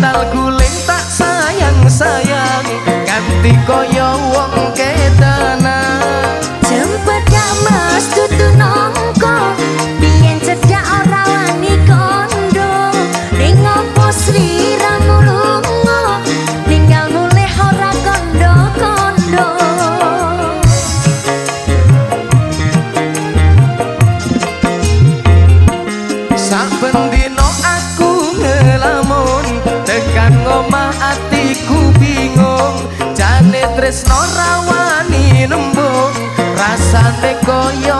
那孤。tresno rawani nembu rasane koyo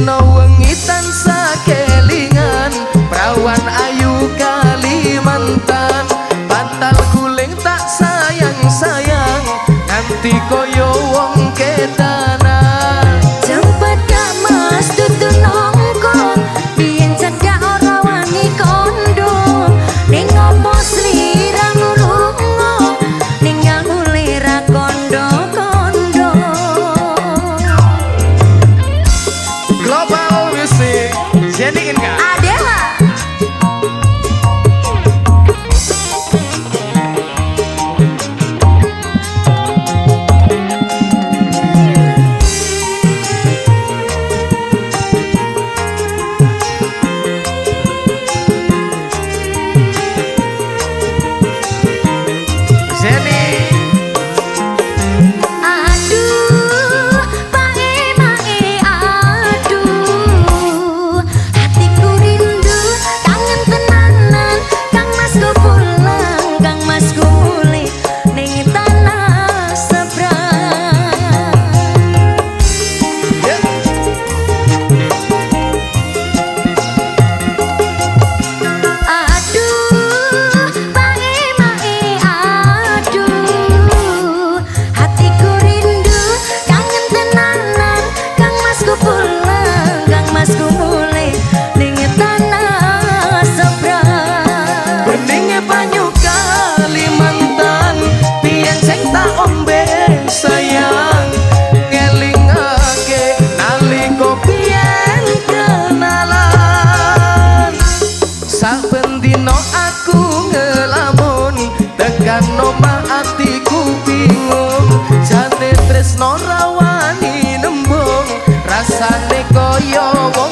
know norawani nembung rasane kaya wong